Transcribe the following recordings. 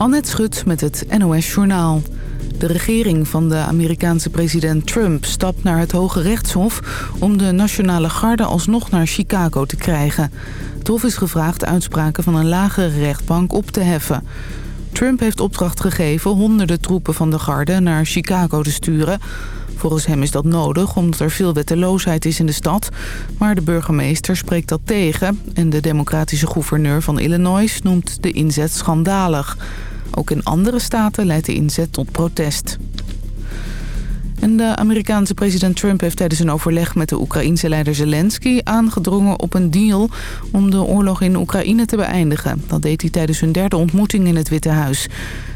Annette Schut met het NOS Journaal. De regering van de Amerikaanse president Trump stapt naar het Hoge Rechtshof... om de Nationale Garde alsnog naar Chicago te krijgen. Het hof is gevraagd uitspraken van een lagere rechtbank op te heffen. Trump heeft opdracht gegeven honderden troepen van de garde naar Chicago te sturen... Volgens hem is dat nodig omdat er veel wetteloosheid is in de stad. Maar de burgemeester spreekt dat tegen. En de democratische gouverneur van Illinois noemt de inzet schandalig. Ook in andere staten leidt de inzet tot protest. En de Amerikaanse president Trump heeft tijdens een overleg met de Oekraïense leider Zelensky aangedrongen op een deal om de oorlog in Oekraïne te beëindigen. Dat deed hij tijdens hun derde ontmoeting in het Witte Huis.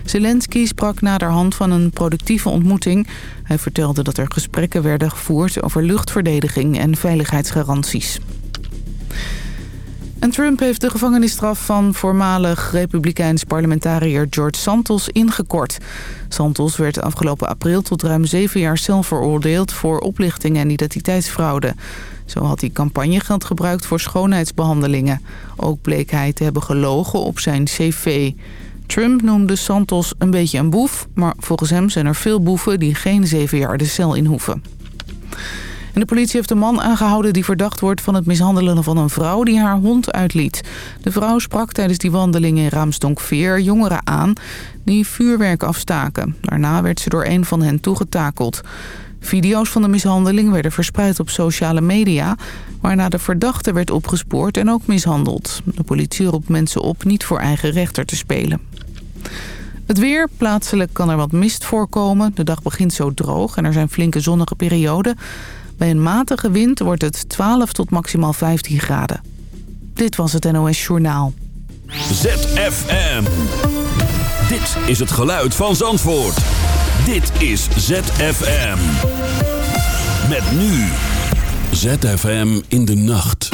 Zelensky sprak naderhand van een productieve ontmoeting. Hij vertelde dat er gesprekken werden gevoerd over luchtverdediging en veiligheidsgaranties. En Trump heeft de gevangenisstraf van voormalig republikeins parlementariër George Santos ingekort. Santos werd afgelopen april tot ruim zeven jaar cel veroordeeld voor oplichting en identiteitsfraude. Zo had hij campagnegeld gebruikt voor schoonheidsbehandelingen. Ook bleek hij te hebben gelogen op zijn cv. Trump noemde Santos een beetje een boef, maar volgens hem zijn er veel boeven die geen zeven jaar de cel in hoeven. En de politie heeft een man aangehouden die verdacht wordt van het mishandelen van een vrouw die haar hond uitliet. De vrouw sprak tijdens die wandeling in Raamsdonkveer jongeren aan die vuurwerk afstaken. Daarna werd ze door een van hen toegetakeld. Video's van de mishandeling werden verspreid op sociale media... waarna de verdachte werd opgespoord en ook mishandeld. De politie roept mensen op niet voor eigen rechter te spelen. Het weer. Plaatselijk kan er wat mist voorkomen. De dag begint zo droog en er zijn flinke zonnige perioden. Bij een matige wind wordt het 12 tot maximaal 15 graden. Dit was het NOS Journaal. ZFM. Dit is het geluid van Zandvoort. Dit is ZFM. Met nu. ZFM in de nacht.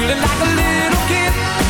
Feeling like a little kid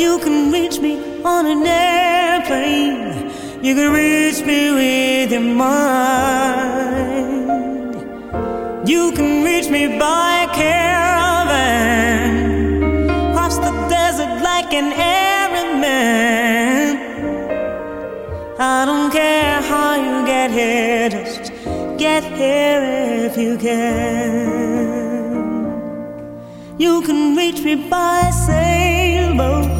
You can reach me on an airplane. You can reach me with your mind. You can reach me by caravan. Cross the desert like an errand man. I don't care how you get here, just get here if you can. You can reach me by sailboat,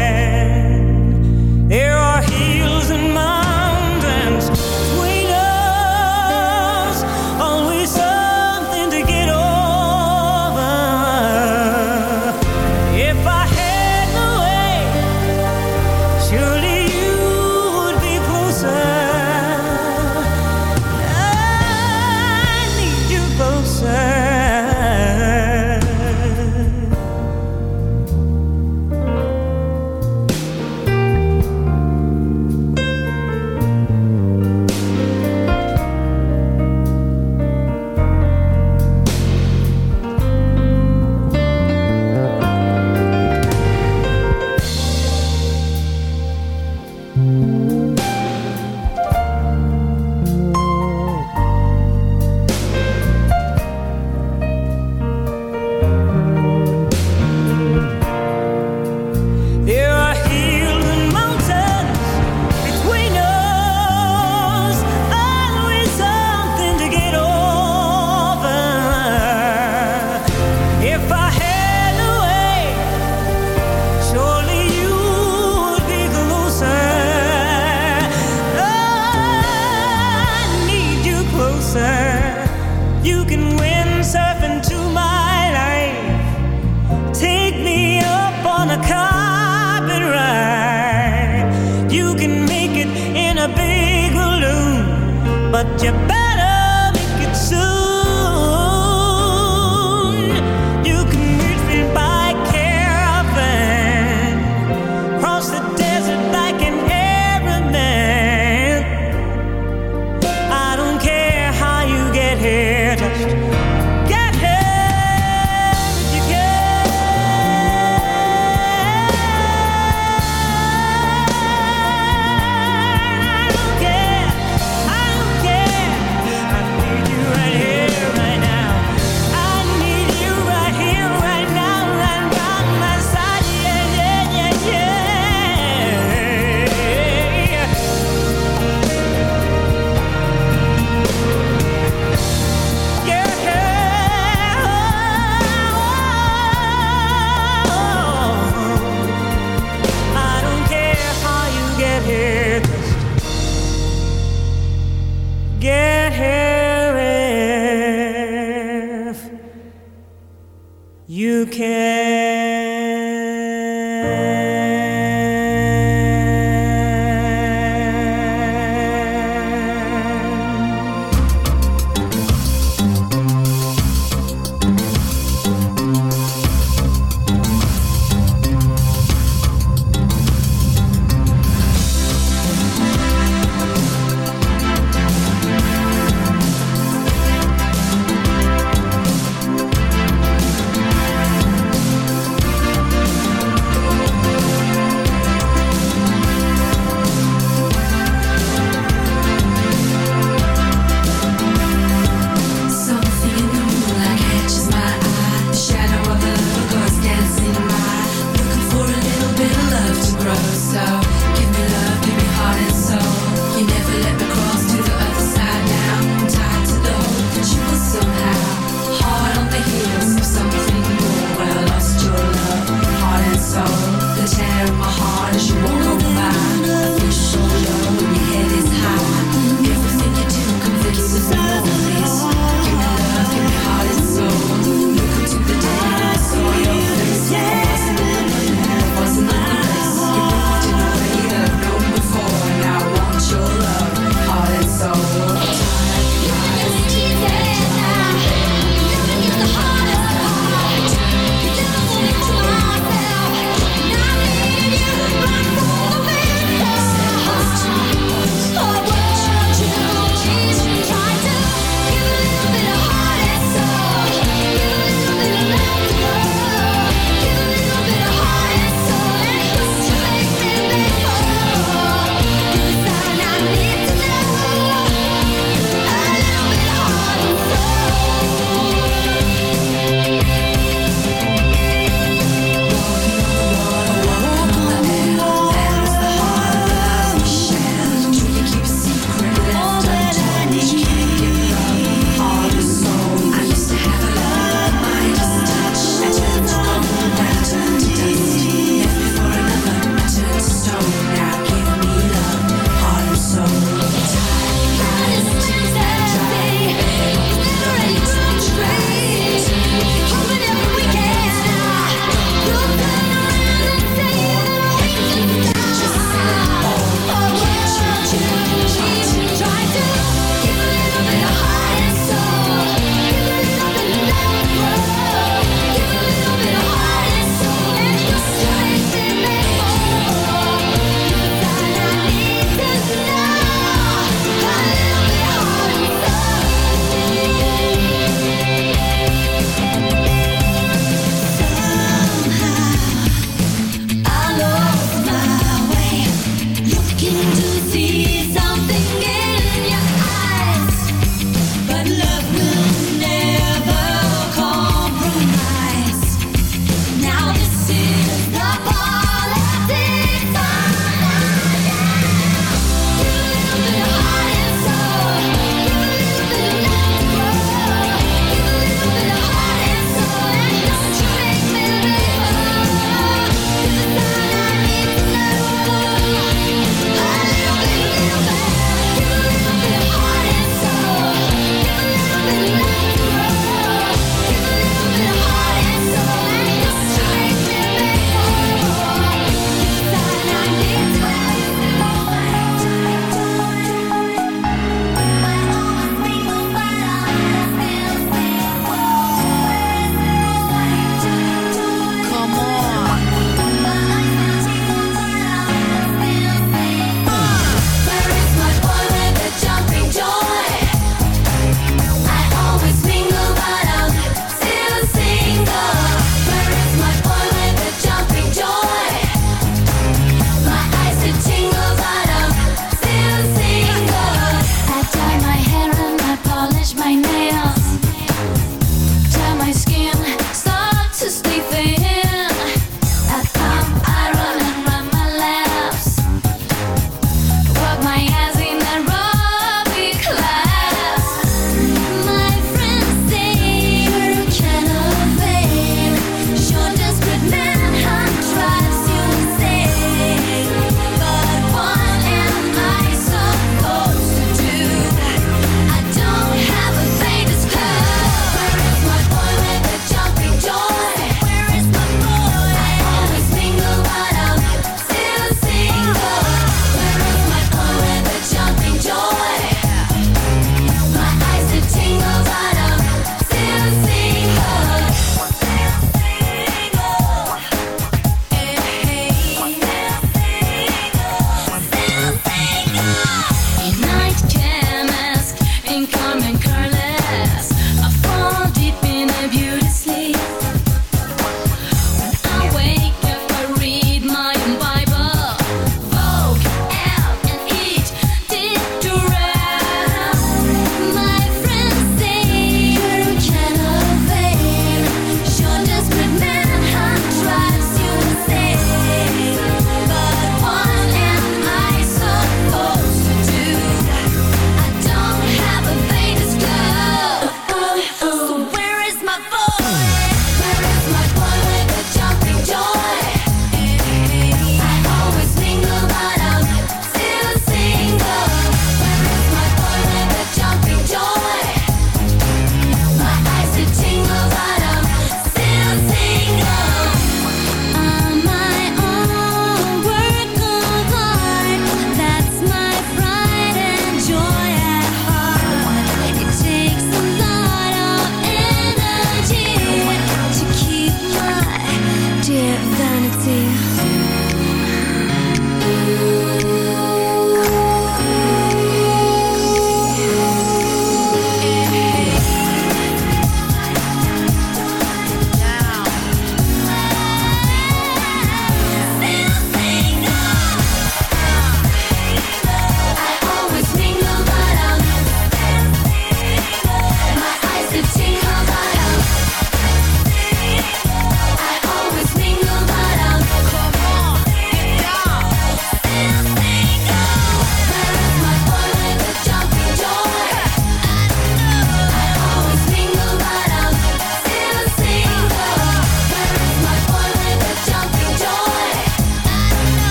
Can.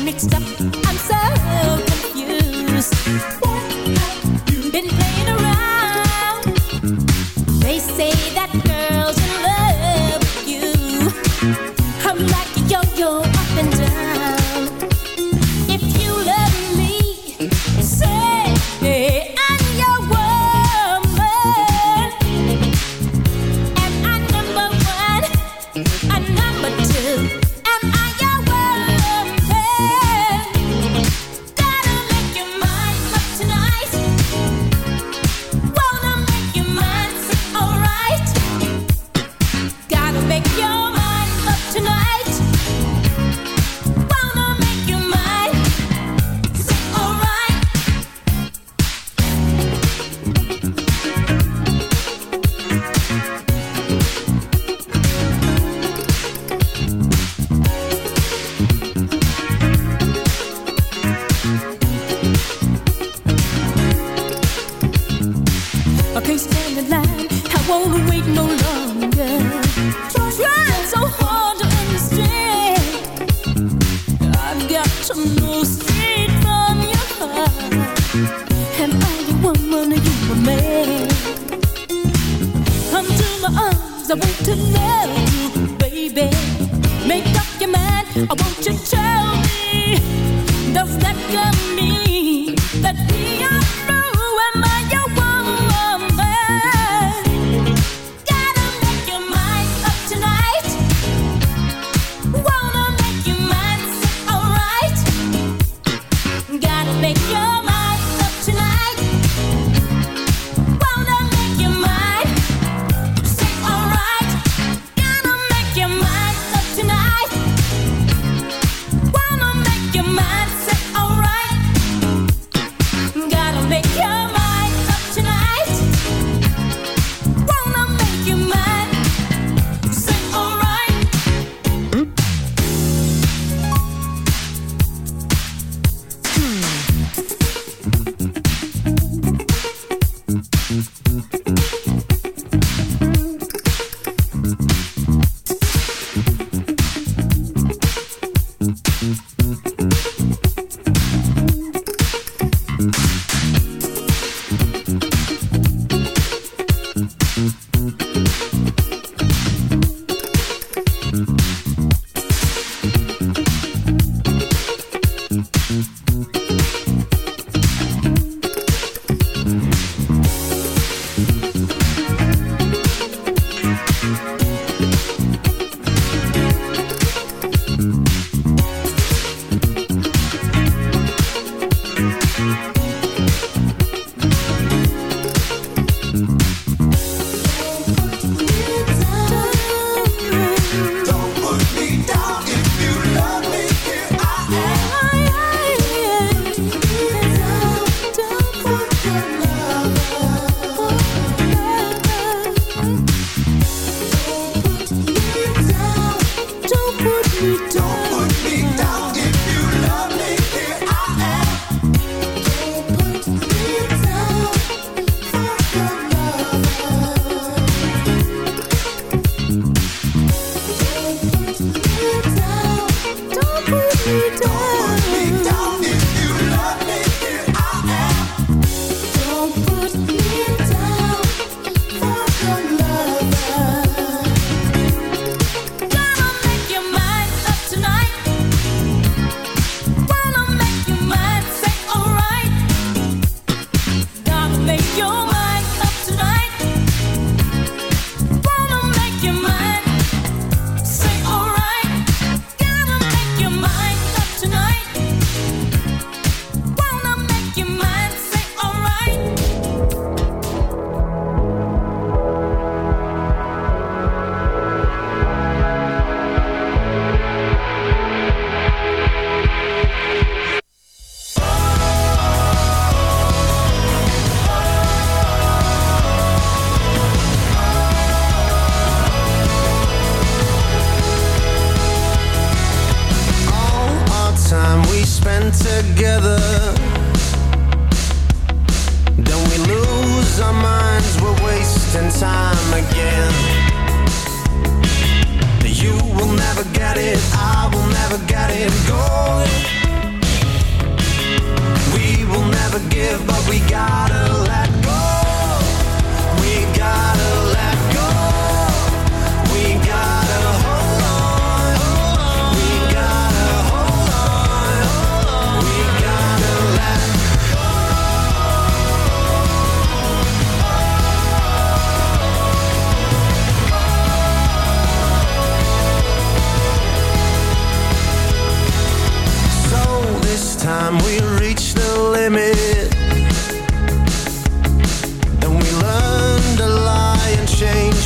get mixed up.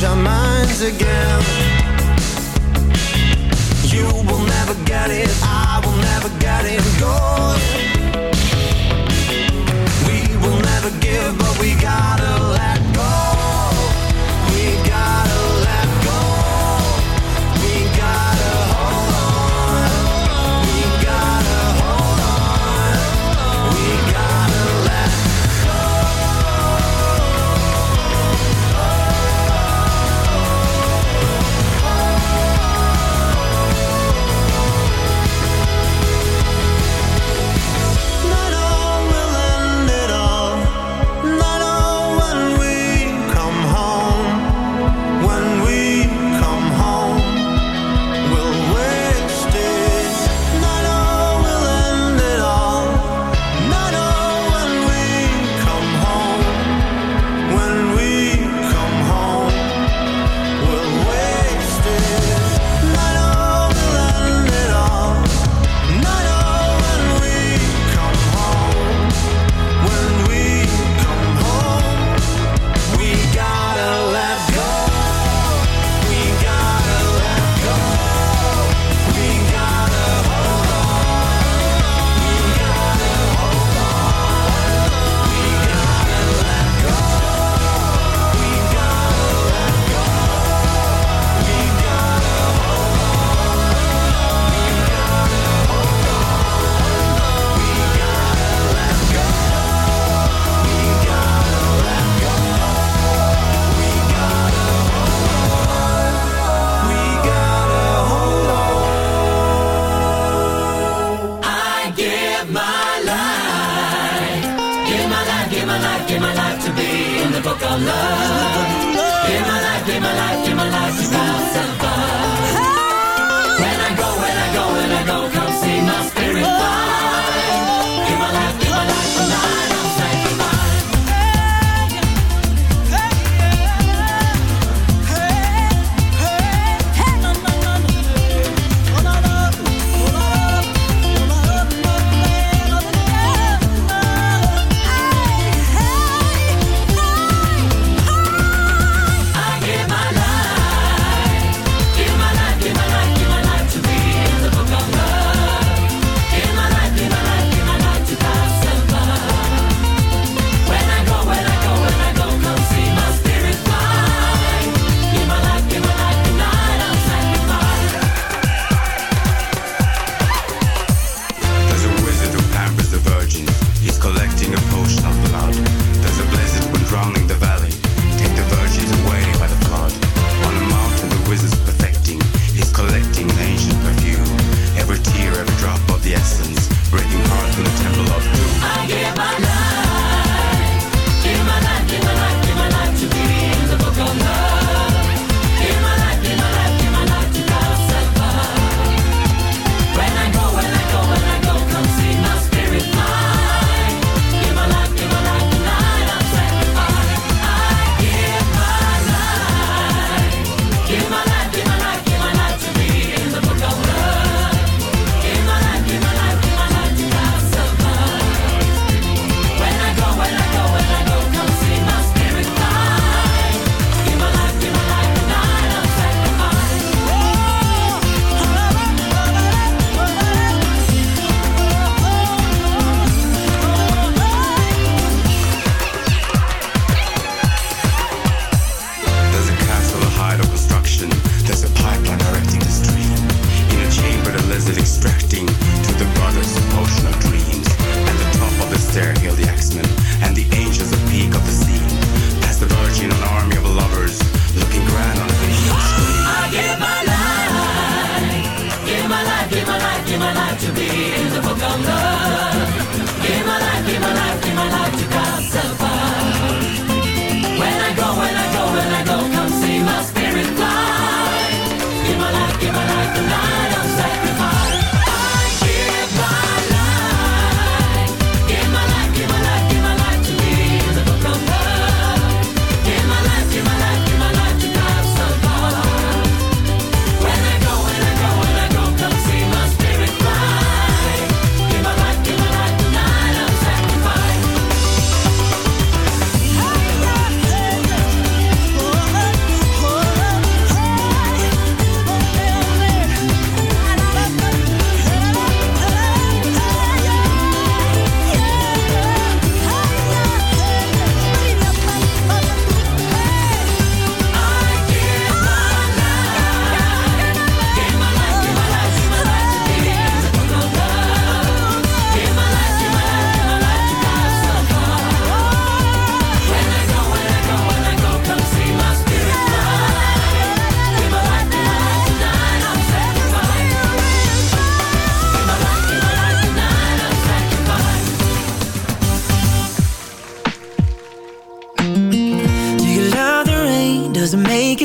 our minds again. You will never get it, I will never get it going We will never give, but we gotta let love.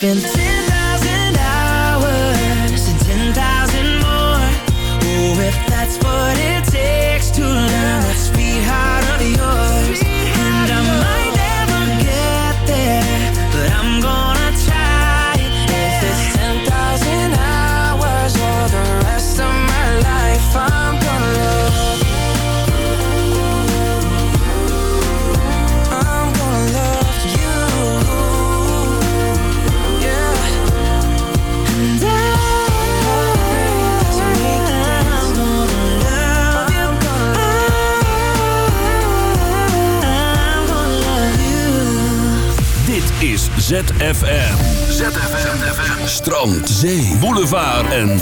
been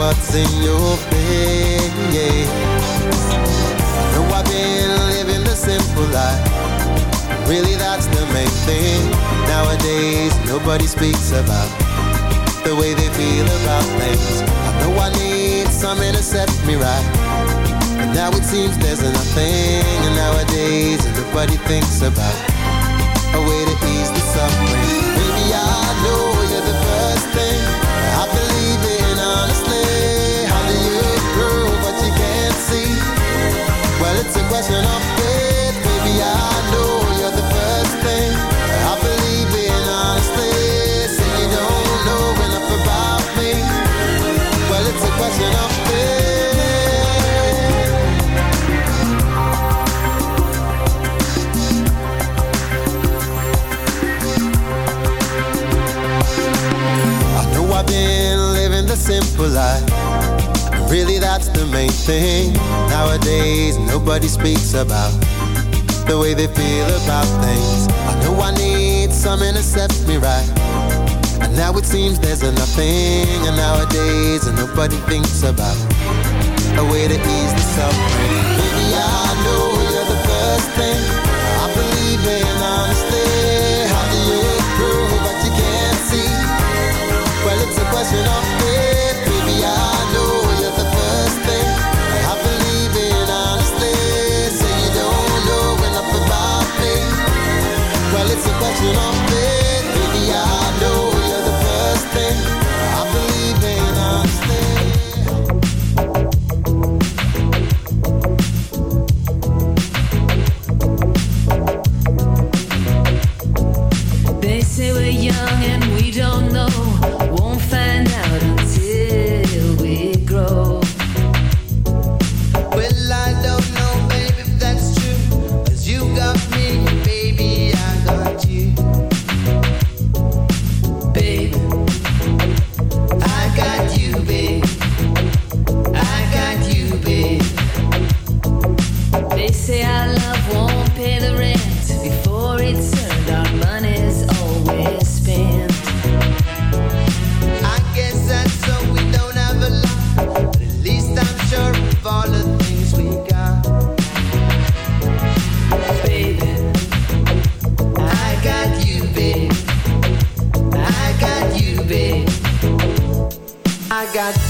What's in your face. No, I've been Really, that's the main thing. Nowadays, nobody speaks about the way they feel about things. I know I need something to set me right. And now it seems there's nothing. And nowadays, nobody thinks about a way to ease the suffering. Maybe I know you're the first thing thing. Nowadays, nobody speaks about the way they feel about things. I know I need something to set me right. And now it seems there's nothing. And nowadays, nobody thinks about a way to ease the suffering. Maybe I know you're the first thing I believe in honestly. How do you prove what you can't see? Well, it's a question of got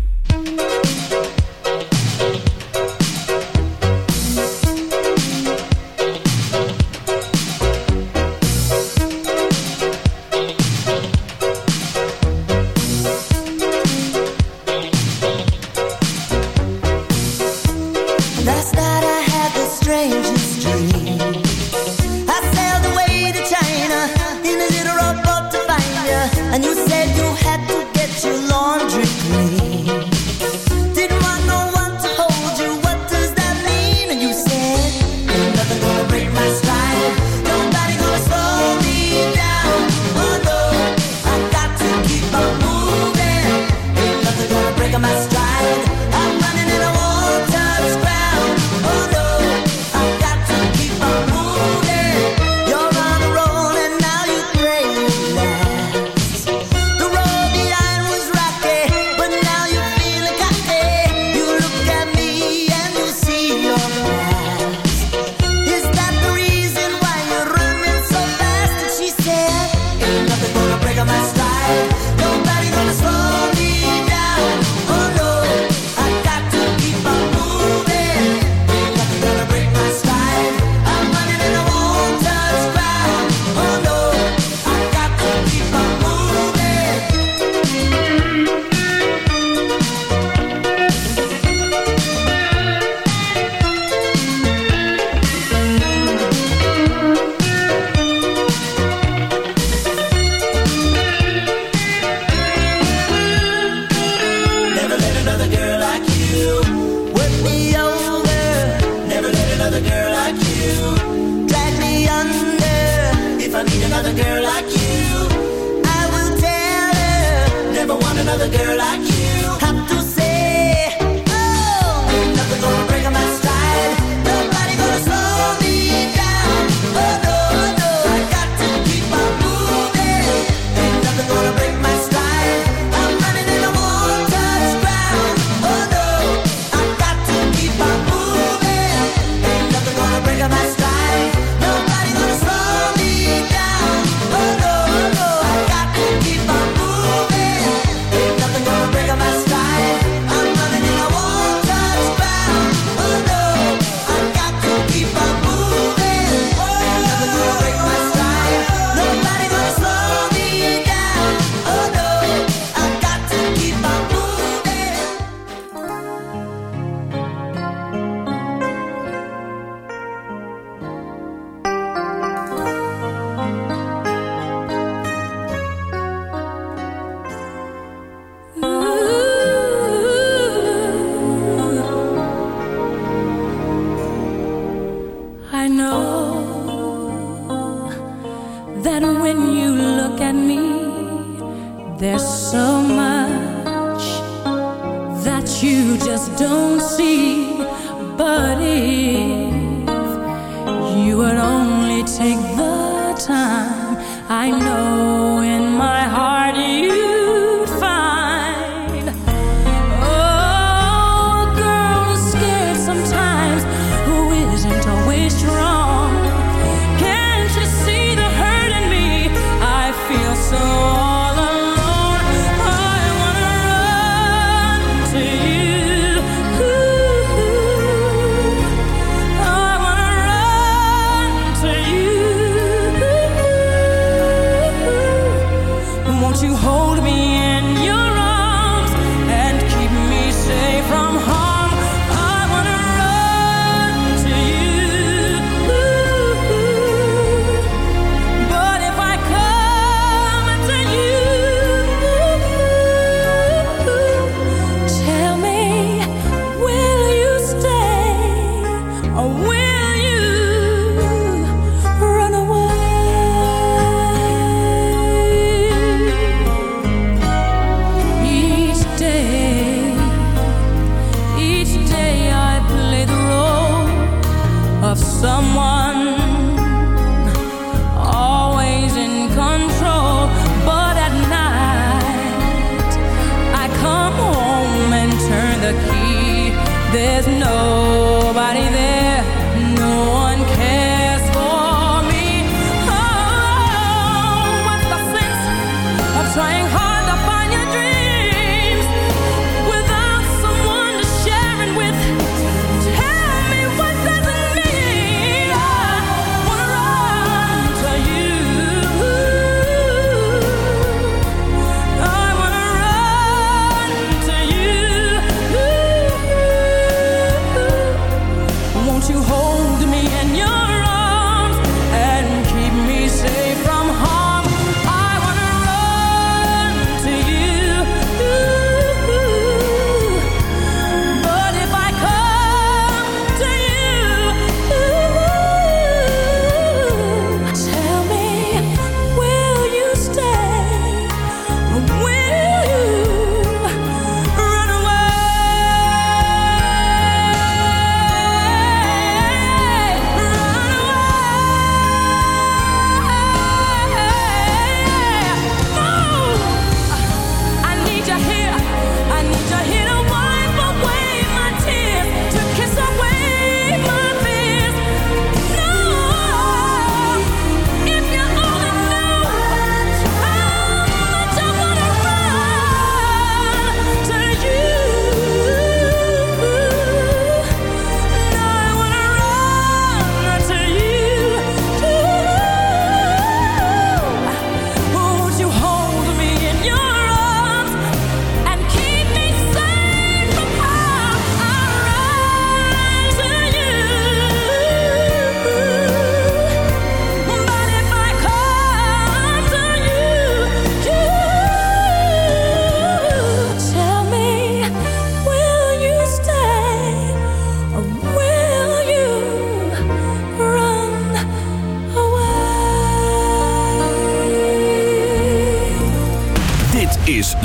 you hold me and you're